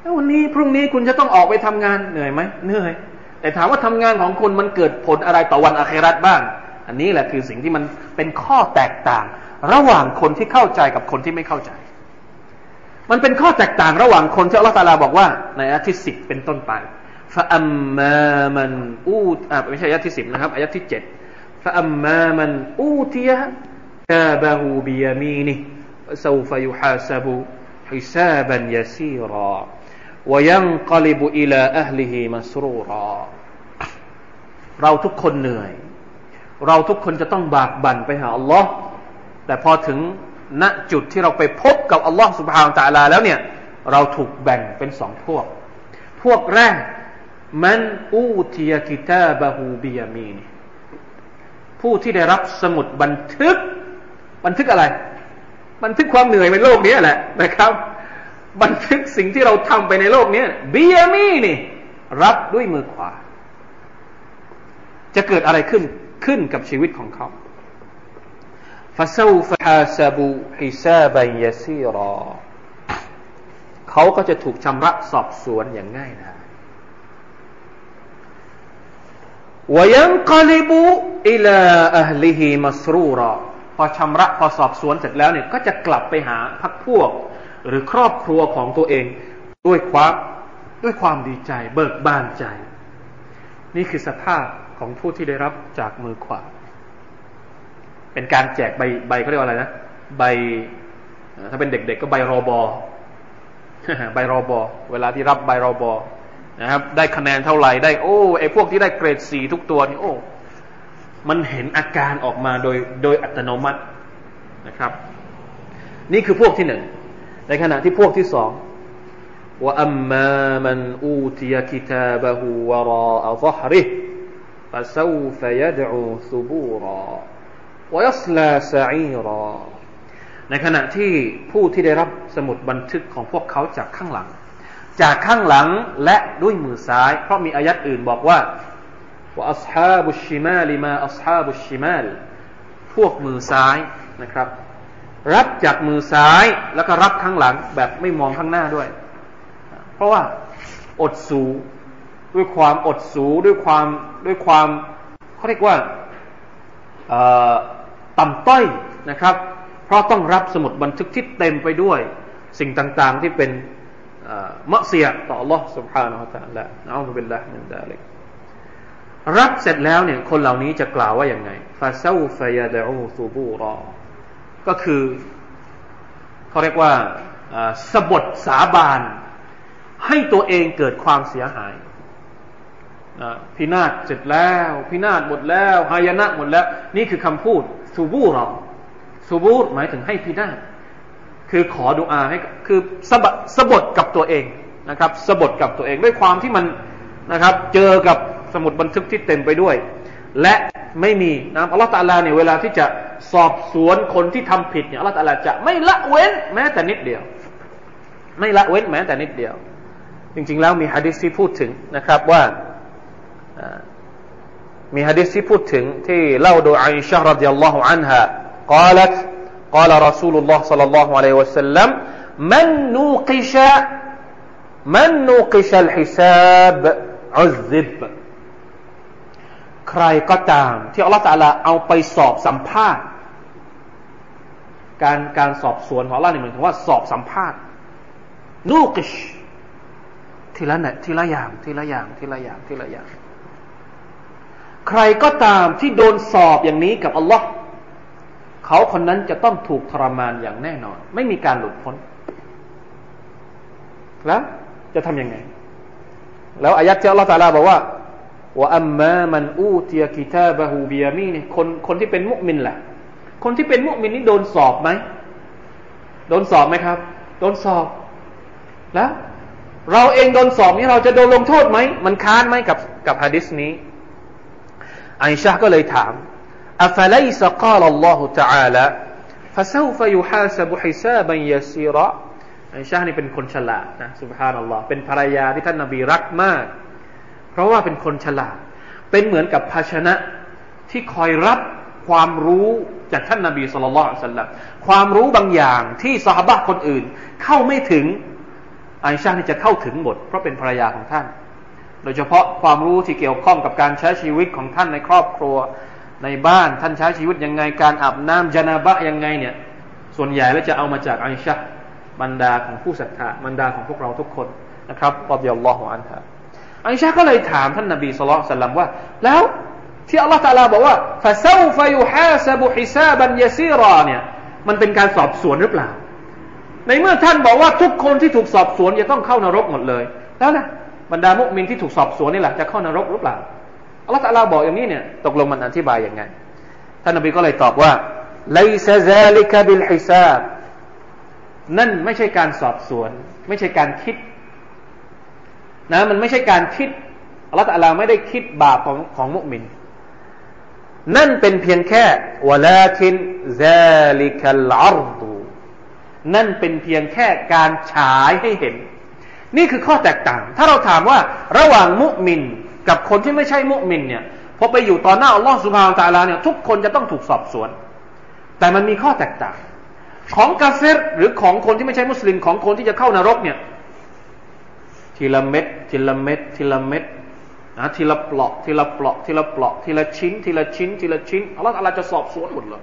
แล้ววันนี้พรุ่งนี้คุณจะต้องออกไปทำงานเหนื่อยไหมเหนื่อย แต่ถามว่าทำงานของคุณมันเกิดผลอะไรต่อวันอาคราตบ้าง อันนี้แหละคือสิ่งที่มันเป็นข้อแตกต่าง ระหว่างคนที่เข้าใจกับคนที่ไม่เข้าใจ มันเป็นข้อแตกต่างระหว่างคนที่อัลลอฮฺตาลาบอกว่า ในอายะที่สิบเป็นต้นไปฟะอัมมามันอูอ่าไม่ใช่อายะที่สิบนะครับอายะที่เจ็ด ฟะอัมมามันอูตียะกาบะฮูบิยามีนิซาฟยุฮาซาบุฮิซาบันยาซีรอ وينقلب إلى أهله مسرورا เราทุกคนเหนื่อย เราทุกคนจะต้องบากบั่นไปหาอัลลอฮ์แต่พอถึงณจุดที่เราไปพบกับอัลลอฮ์สุบฮานตะลาแล้วเนี่ย เราถูกแบ่งเป็นสองพวก พวกแรก มันอูทียกิตาบะฮูบียามีน ผู้ที่ได้รับสมุดบันทึก บันทึกอะไร บันทึกความเหนื่อยในโลกนี้แหละนะครับ บันทึกสิ่งที่เราทำไปในโลกนี้บียมีนี่ รับด้วยมือขวา จะเกิดอะไรขึ้นขึ้นกับชีวิตของเขาฟาซูฟฮาซาบูฮิซาบัยยซีรอเขาก็จะถูกชำระสอบสวนอย่างง่ายดาย วยังกลิบุอิลาอัลลิฮิมัสรูรอพอชำระพอสอบสวนเสร็จแล้วเนี่ยก็จะกลับไปหาพักพวก หรือครอบครัวของตัวเอง ด้วยความด้วยความดีใจ เบิกบานใจ นี่คือสภาพของผู้ที่ได้รับจากมือขวา เป็นการแจกใบใบเขาเรียกว่าอะไรนะใบถ้าเป็นเด็กๆกก็ใบรอบอใบรอบอเวลาที่รับใบรอบอ นะครับ ได้คะแนนเท่าไหร่ได้โอ้ไอพวกที่ได้เกรดสี่ทุกตัวนี่โอ้มันเห็นอาการออกมาโดยโดยอัตโนมัตินะครับ นี่คือพวกที่หนึ่งในขณะที่พวกที่สองว่าอัมมามันอูติยกิตาบะฮูวราอัซฮริฟะซาฟยดอูซุบูราวยัสลาซาอีรอในขณะที่ผู้ที่ได้รับสมุดบันทึกของพวกเขาจากข้างหลัง จากข้างหลังและด้วยมือซ้าย เพราะมีอายัดอื่นบอกว่าว่าอัศฮาบุชิมาลิมาอัศฮาบุชิมาลพวกมือซ้ายนะครับ รับจากมือซ้ายแล้วก็รับข้างหลังแบบไม่มองข้างหน้าด้วย เพราะว่าอดสูด้วยความอดสูด้วยความด้วยความเขาเรียกว่าต่ำต้อยนะครับ เพราะต้องรับสมุดบันทึกที่เต็มไปด้วย สิ่งต่างๆที่เป็น มะเสียต่อ Allah سبحانه และ تعالى นะอัลลอฮฺบิลลาฮิมินดาลิกรับเสร็จแล้วเนี่ยคนเหล่านี้จะกล่าวว่าอย่างไงฟาซาฟยาดอูซูบูรอก็คือเขาเรียกว่าสบทสาบานให้ตัวเองเกิดความเสียหายพินาศเสร็จแล้ว พินาศหมดแล้วหายนะหมดแล้ว นี่คือคำพูดซูบูรอซูบูรหมายถึงให้พินาศ คือขอดุอาให้คือสะบสะบดกับตัวเองนะครับสะบดกับตัวเองด้วยความที่มันนะครับ เจอกับสมุดบันทึกที่เต็มไปด้วย และไม่มีนะอัลลอฮฺตาลาเนี่ยเวลาที่จะสอบสวนคนที่ทำผิดเนี่ยอัลลอฮฺตาลาจะไม่ละเว้นแม้แต่นิดเดียว ไม่ละเว้นแม้แต่นิดเดียว จริง ๆ แล้วมีฮะดิษที่พูดถึงนะครับว่ามีฮะดิษที่พูดถึงที่เล่าโดยอิชาร์ดิยัลลอฮุอันฮะกล่าว قال رسول الله صلى الله عليه وسلم من نوقش من نوقش الحساب عذب ใครก็ตาม ที่อัลลอฮฺตาลาเอาไปสอบสัมภาษณ์ การการสอบสวนของอัลลอฮ์นี่หมายถึงว่าสอบสัมภาษณ์นูกิชทีละเนี่ยทีละอย่างทีละอย่างทีละอย่างทีละอย่าง ใครก็ตามที่โดนสอบอย่างนี้กับอัลลอฮ์ เขาคนนั้นจะต้องถูกทรมานอย่างแน่นอน ไม่มีการหลุดพ้น แล้วจะทำยังไง แล้วอายัดที่อัลลอฮฺตาลาบอกว่าว่าอัมมามันอูตียกิตาบะฮูบียามีนี่คนคนที่เป็นมุมินแหละคนที่เป็นมุมินนี่โดนสอบไหมโดนสอบไหมครับ โดนสอบ แล้ว เราเองโดนสอบนี่เราจะโดนลงโทษไหม มันค้านไหมกับกับฮะดิษนี้อิชาก็เลยถาม อัฟลัยสกาลอัลลอฮฺ تعالى فسوف يحاسب حسابا يسيرا อิชานี่เป็นคนฉลาดนะสุบฮานัลลอฮ์เป็นภรรยาที่ท่านนบีรักมากเพราะว่าเป็นคนฉลาด เป็นเหมือนกับภาชนะที่คอยรับความรู้จากท่านนาบีสุลต่านสัลลัมความรู้บางอย่างที่สหบะคนอื่น เข้าไม่ถึงไอชาที่จะเข้าถึงหมด เพราะเป็นภรรยาของท่าน โดยเฉพาะความรู้ที่เกี่ยวข้องกับการใช้ชีวิตของท่านในครอบครัว ในบ้านท่านใช้ชีวิตยังไงการอาบน้ำจนาบะยังไงเนี่ย ส่วนใหญ่แล้วจะเอามาจากไอชาบรรดาของผู้ศรัทธาบรรดาของพวกเราทุกคนนะครับรดิยัลลอฮุอันฮะอิชาก็เลยถามท่านนบีสุลต่านว่า แล้วที่อัลลอฮฺตาลาบอกว่าفسوف يحاسب حسابا يسيرا เนี่ยมันเป็นการสอบสวนหรือเปล่า ในเมื่อท่านบอกว่าทุกคนที่ถูกสอบสวนจะต้องเข้านรกหมดเลย แล้วนะบรรดามุอ์มินที่ถูกสอบสวนนี่แหละจะเข้านรกหรือเปล่า อัลลอฮฺตาลาบอกอย่างนี้เนี่ยตกลงมันอธิบายยังไงท่านนบีก็เลยตอบว่าليس ذلك بالحساب นั่นไม่ใช่การสอบสวน ไม่ใช่การคิด นะ มันไม่ใช่การคิดอัลลอฮฺตะลาไม่ได้คิดบาปของของมุสลิมนั่นเป็นเพียงแค่ولكن ذلك العرض นั่นเป็นเพียงแค่การฉายให้เห็น นี่คือข้อแตกต่าง ถ้าเราถามว่าระหว่างมุอ์มิน กับคนที่ไม่ใช่มุอ์มินเนี่ยพอไปอยู่ต่อหน้าอัลลอฮฺ سبحانه وتعالى เนี่ยทุกคนจะต้องถูกสอบสวน แต่มันมีข้อแตกต่าง ของกาเฟรหรือของคนที่ไม่ใช่มุสลิมของคนที่จะเข้านรกเนี่ยทีละเม็ดทีละเม็ดทีละเม็ดนะทีละเปลาะทีละเปลาะทีละเปลาะทีละชิ้น ทีละชิ้น ทีละชิ้นอัลลอฮฺจะสอบสวนหมดเลย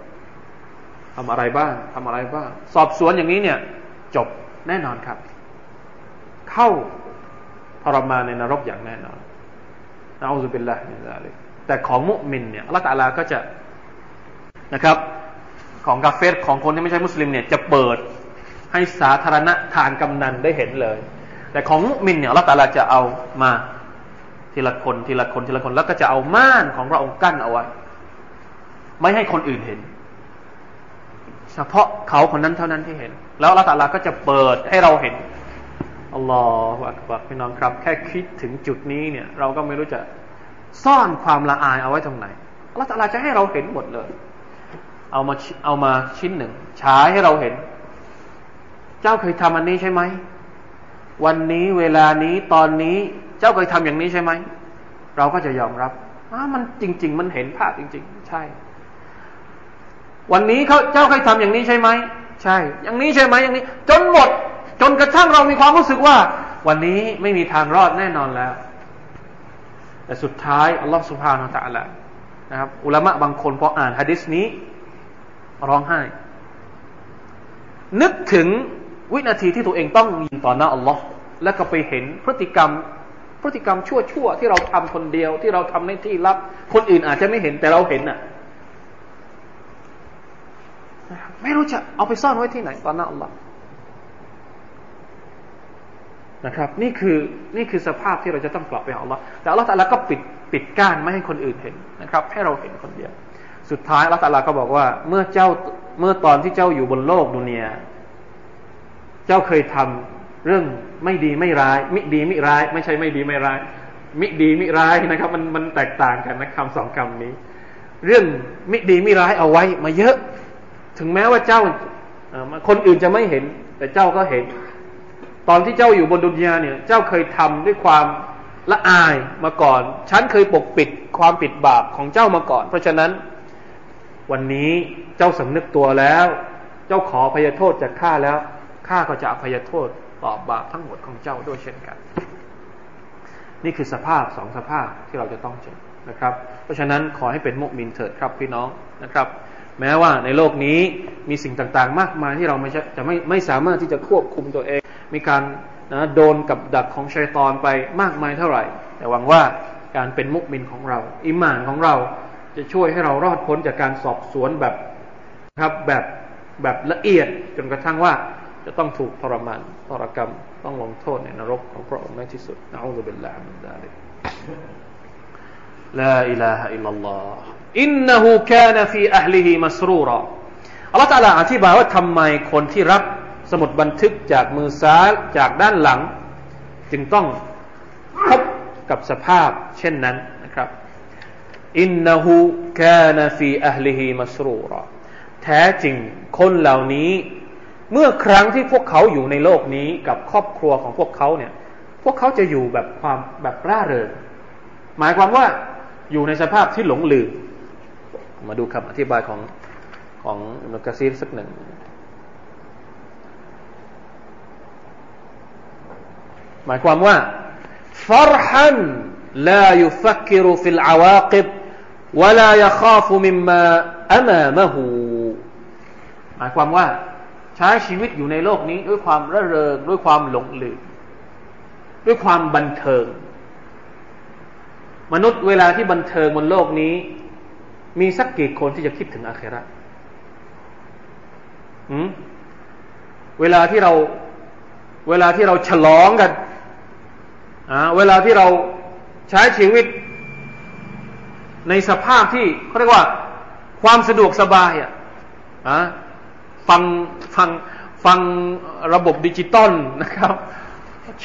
ทำอะไรบ้างทำอะไรบ้าง สอบสวนอย่างนี้เนี่ย จบแน่นอนครับ เข้าทรมานในนรกอย่างแน่นอน นะอัลลอฮฺเป็นละนี่ละแต่ของมุมินเนี่ยอัลลอฮฺก็จะนะครับ ของกาเฟรของคนที่ไม่ใช่มุสลิมเนี่ยจะเปิดให้สาธารณะทานกำนันได้เห็นเลย แต่ของมุมินเนี่ยอัลลอฮฺตาลาจะเอามาทีละคนทีละคนทีละคนแล้วก็จะเอาม่านของพระองค์กั้นเอาไว้ ไม่ให้คนอื่นเห็นสฉพาะเขาคนนั้นเท่านั้นที่เห็น แล้วอัลลอฮฺตาลาก็จะเปิดให้เราเห็น อัลลอฮฺอักบัรพี่น้องครับ แค่คิดถึงจุดนี้เนี่ย เราก็ไม่รู้จะซ่อนความละอายเอาไว้ตรงไหนอัลลอฮฺตาลาจะให้เราเห็นหมดเลย เอามาเอามาชิ้นหนึ่งฉายให้เราเห็น เจ้าเคยทำอันนี้ใช่ไหมวันนี้เวลานี้ตอนนี้เจ้าเคยทำอย่างนี้ใช่ไหมเราก็จะยอมรับมันจริง ๆ มันเห็นภาพจริง ๆ ใช่ วันนี้เขาเจ้าเคยทำอย่างนี้ใช่ไหมใช่ อย่างนี้ใช่ไหมอย่างนี้ จนหมด จนกระทั่งเรามีความรู้สึกว่า วันนี้ไม่มีทางรอดแน่นอนแล้ว แต่สุดท้ายอัลลอฮฺสุบฮานาตะละนะครับอุลามะบางคนพออ่านฮะดิษนี้ ร้องไห้ นึกถึงวินาทีที่ตัวเองต้องยิงต่อหน้าอัลลอฮ์แล้วก็ไปเห็นพฤติกรรมพฤติกรรมชั่วๆที่เราทำคนเดียวที่เราทำในที่ลับ คนอื่นอาจจะไม่เห็นแต่เราเห็นน่ะไม่รู้จะเอาไปซ่อนไว้ที่ไหนตอนหน้าอัลลอฮ์ นะครับ นี่คือนี่คือสภาพที่เราจะต้องกลับไปหาอัลลอฮ์แต่อัลลอฮ์แต่ละก็ปิดปิดกั้นไม่ให้คนอื่นเห็นนะครับ ให้เราเห็นคนเดียว สุดท้ายอัลลอฮ์แต่ละก็บอกว่า เมื่อเจ้าเมื่อตอนที่เจ้าอยู่บนโลกดุนยเจ้าเคยทำเรื่องไม่ดีไม่ร้าย มิดีมิร้าย ไม่ใช่ไม่ดีไม่ร้าย มิดีมิร้ายนะครับ มันมันแตกต่างกันนะคำสองคำนี้ เรื่องมิดีมิร้ายเอาไว้มาเยอะ ถึงแม้ว่าเจ้าคนอื่นจะไม่เห็น แต่เจ้าก็เห็น ตอนที่เจ้าอยู่บนดุนยาเนี่ย เจ้าเคยทำด้วยความละอายมาก่อน ฉันเคยปกปิดความปิดบาปของเจ้ามาก่อน เพราะฉะนั้น วันนี้เจ้าสำนึกตัวแล้ว เจ้าขอพยโทษจากข้าแล้วข้าก็จะอภัยโทษตอบบาปทั้งหมดของเจ้าด้วยเช่นกัน นี่คือสภาพสองสภาพที่เราจะต้องเจอนะครับ เพราะฉะนั้นขอให้เป็นมุกมินเถิดครับพี่น้องนะครับ แม้ว่าในโลกนี้มีสิ่งต่างๆ มากมายที่เราไม่จะไม่ไม่สามารถที่จะควบคุมตัวเอง มีการนะโดนกับดักของชัยตอนไปมากมายเท่าไหร่ แต่หวังว่าการเป็นมุกมินของเรา อิมานของเราจะช่วยให้เรารอดพ้นจากการสอบสวนแบบครับแบบแบบละเอียดจนกระทั่งว่าจะต้องถูกทรมานทรกรรม ต้องลงโทษในนรกของพระองค์ในที่สุดนะอูซุบิลลาฮิมินซาลิกลาอิลาฮะอิลลัลลอฮ์อินนหูกานฟีอัลลิฮิมัสรูรออัลลอฮฺตาลาอธิบายว่าทำไมคนที่รับ สมุดบันทึกจากมือซ้ายจากด้านหลัง จึงต้องพบกับสภาพเช่นนั้นนะครับอินนหูกานฟีอัลลิฮิมัสรูรอแท้จริงคนเหล่านี้ เมื่อครั้งที่พวกเขาอยู่ในโลกนี้กับครอบครัวของพวกเขาเนี่ย พวกเขาจะอยู่แบบความแบบร่าเริงหมายความว่าอยู่ในสภาพที่หลงลืมมาดูคำอธิบายของของอิมนุกะซีรสักหนึ่ง หมายความว่าฟรฮันลายุฟักกิรุฟิลอาวาคิบวลายาคาฟูมิมมาอามามาหูหมายความว่า ใช้ชีวิตอยู่ในโลกนี้ ด้วยความระเริงด้วยความหลงลืมด้วยความบันเทิง มนุษย์เวลาที่บันเทิงบนโลกนี้ มีสักกี่คนที่จะคิดถึงอาเคระเวลาที่เรา เวลาที่เราฉลองกันเวลาที่เราใช้ชีวิต ในสภาพที่เขาเรียกว่า ความสะดวกสบายอะฟังฟังฟังระบบดิจิตอลนะครับ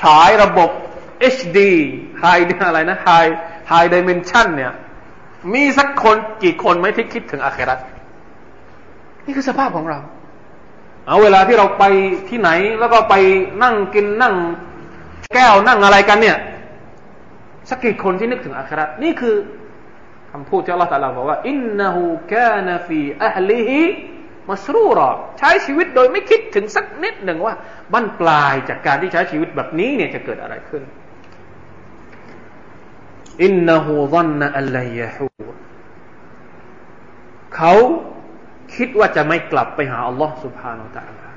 ฉายระบบ HD High อะไรนะ High High Dimension เนี่ย มีสักคนกี่คนไหมที่คิดถึงอาคราตนี่คือสภาพของเรา เอาเวลาที่เราไปที่ไหน แล้วก็ไปนั่งกินนั่ง แก้วนั่งอะไรกันเนี่ย สักกี่คนที่นึกถึงอาคราตนี่คือคำพูดที่อัลลอฮฺตรัสบอกว่าอินนหูกานฟีอัลลิฮิมัสรูรอใช้ชีวิตโดยไม่คิดถึงสักนิดหนึ่งว่าบั้นปลายจากการที่ใช้ชีวิตแบบนี้เนี่ยจะเกิดอะไรขึ้นอินนหูซันนอัลลัยฮูเขา คิดว่าจะไม่กลับไปหาอัลลอฮ์สุบฮานาตะลา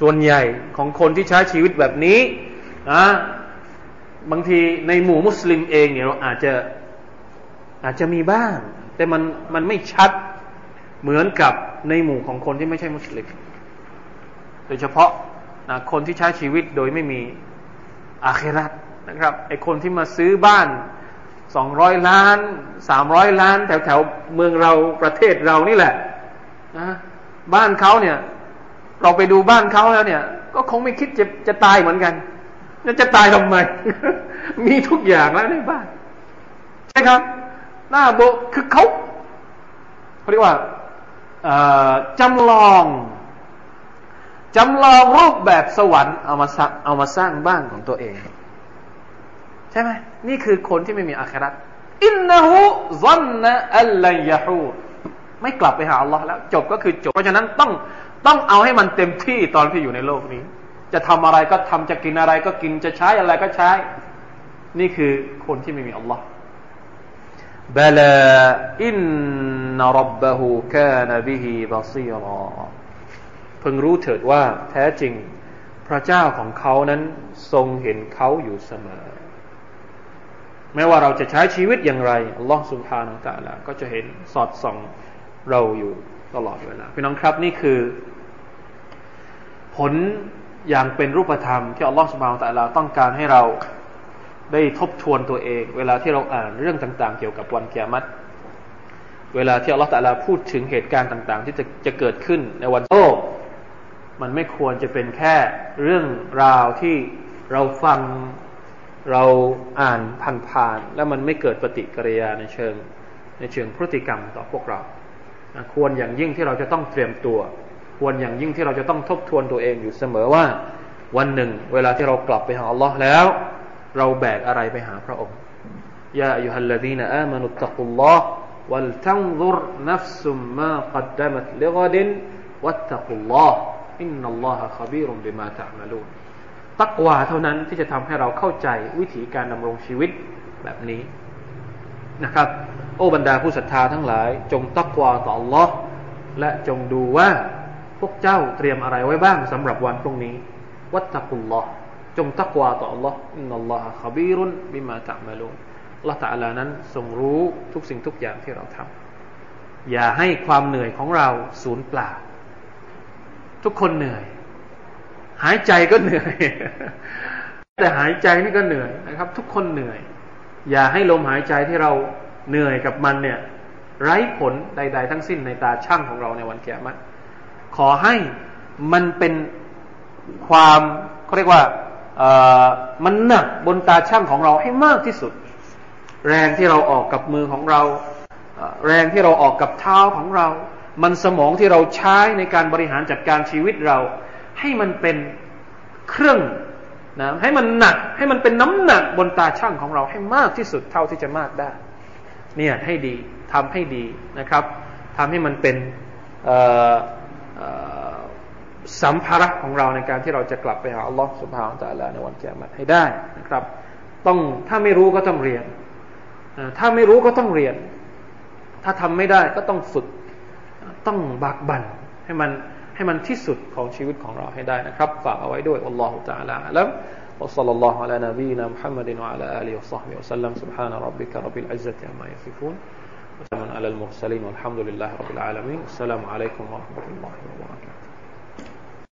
ส่วนใหญ่ของคนที่ใช้ชีวิตแบบนี้นะบางทีในหมู่มุสลิมเองเนี่ยเราอาจจะอาจจะมีบ้าง แต่มันมันไม่ชัดเหมือนกับในหมู่ของคนที่ไม่ใช่มุสลิม โดยเฉพาะนะคนที่ใช้ชีวิตโดยไม่มีอาเครัตนะครับไอคนที่มาซื้อบ้าน สองร้อยล้านสามร้อยล้าน แถวแถวเมืองเราประเทศเรานี่แหละนะบ้านเขาเนี่ย เราไปดูบ้านเขาแล้วเนี่ย ก็คงไม่คิดจะจะตายเหมือนกันแล้วจะตายทำไม มีทุกอย่างแล้วในบ้านใช่ครับ หน้าโบคือเขาเขาเรียกว่าจำลองจำลองรูปแบบสวรรค์เอามาเอามาสร้างบ้านของตัวเอง ช่ไหมนี่คือคนที่ไม่มีอาคราอินนะฮูซันนะอัลลัยฮูไม่กลับไปหาอัลลอฮ์แล้วจบก็คือจบ เพราะฉะนั้นต้องต้องเอาให้มันเต็มที่ตอนที่อยู่ในโลกนี้ จะทำอะไรก็ทำจะกินอะไรก็กินจะใช้อะไรก็ใช้ นี่คือคนที่ไม่มีอัลลอฮ์บลาอินนรับบะฮูกานบิฮิบาซีรอเพิ่งรู้เถิดว่าแท้จริงพระเจ้าของเขานั้นทรงเห็นเขาอยู่เสมอ ไม่ว่าเราจะใช้ชีวิตอย่างไรอัลลอฮ์สุบฮานาตะละก็จะเห็นสอดส่องเราอยู่ตลอดเวลาพี่น้องครับนี่คือ ผลอย่างเป็นรูปธรรม ที่อัลลอฮ์สุบฮานาตะละต้องการให้เราได้ทบทวนตัวเอง เวลาที่เราอ่านเรื่องต่าง ๆ เกี่ยวกับวันเกียรติเวลาที่อัลลอฮ์ตะลาพูดถึงเหตุการณ์ต่าง ๆ ที่จะจะเกิดขึ้นในวันโลกมันไม่ควรจะเป็นแค่เรื่องราวที่เราฟัง เราอ่านผ่านๆแล้วมันไม่เกิดปฏิกิริยาในเชิง ในเชิงพฤติกรรมต่อพวกเรา ควรอย่างยิ่งที่เราจะต้องเตรียมตัว ควรอย่างยิ่งที่เราจะต้องทบทวนตัวเองอยู่เสมอว่า วันหนึ่ง เวลาที่เรากลับไปหาอัลลอฮ์แล้ว เราแบกอะไรไปหาพระองค์ยาอายุฮัลลดีนอามานุตตักุลลอฮ์วัลตังซุรนัฟซุมมาคัดดมัตลิกดินวัตตะกุลลอฮ์อินนัลลอฮะขบีรุมบิมาตะมลูน ตักวาเท่านั้นที่จะทำให้เราเข้าใจวิธีการดำรงชีวิตแบบนี้นะครับ โอ้บรรดาผู้ศรัทธาทั้งหลาย จงตักวาต่อ Allah และจงดูว่าพวกเจ้าเตรียมอะไรไว้บ้างสำหรับวันพรุ่งนี้ วัตตะกุลลอฮ์จงตักวาต่อ Allah อินนัลลอฮะขบีรุนบิมาตะมาลูนละตะลานั้นทรงรู้ทุกสิ่งทุกอย่างที่เราทำอย่าให้ความเหนื่อยของเราสูญเปล่า ทุกคนเหนื่อย หายใจก็เหนื่อย แต่หายใจนี่ก็เหนื่อยนะครับ ทุกคนเหนื่อย อย่าให้ลมหายใจที่เราเหนื่อยกับมันเนี่ย ไร้ผลใด ๆ ทั้งสิ้นในตาช่างของเราในวันแก่มัดขอให้มันเป็นความเขาเรียกว่ามันหนักบนตาช่างของเราให้มากที่สุด แรงที่เราออกกับมือของเรา แรงที่เราออกกับเท้าของเรา มันสมองที่เราใช้ในการบริหารจัดการชีวิตเรา ให้มันเป็นเครื่องนะให้มันหนักให้มันเป็นน้ำหนักบนตาช่างของเราให้มากที่สุดเท่าที่จะมากได้ เนี่ยให้ดีทำให้ดีนะครับทำให้มันเป็นสัมภาระของเราในการที่เราจะกลับไปหาอัลลอฮฺสุบฮานตะลาในวันแก่มัดให้ได้นะครับ ต้องถ้าไม่รู้ก็ต้องเรียนถ้าไม่รู้ก็ต้องเรียน ถ้าทำไม่ได้ก็ต้องฝึกต้องบักบั่นให้มัน ให้มันที่สุดของชีวิตของเราให้ได้นะครับฝากเอาไว้ด้วยอัลลอฮฺ تعالى แล้ว وصلى الله على نبينا محمد وعلى آله وصحبه وسلم سبحان ربك رب العزة عما يصفون وسلام على المرسلين والحمد لله رب العالمين السلام عليكم ورحمة الله وبركاته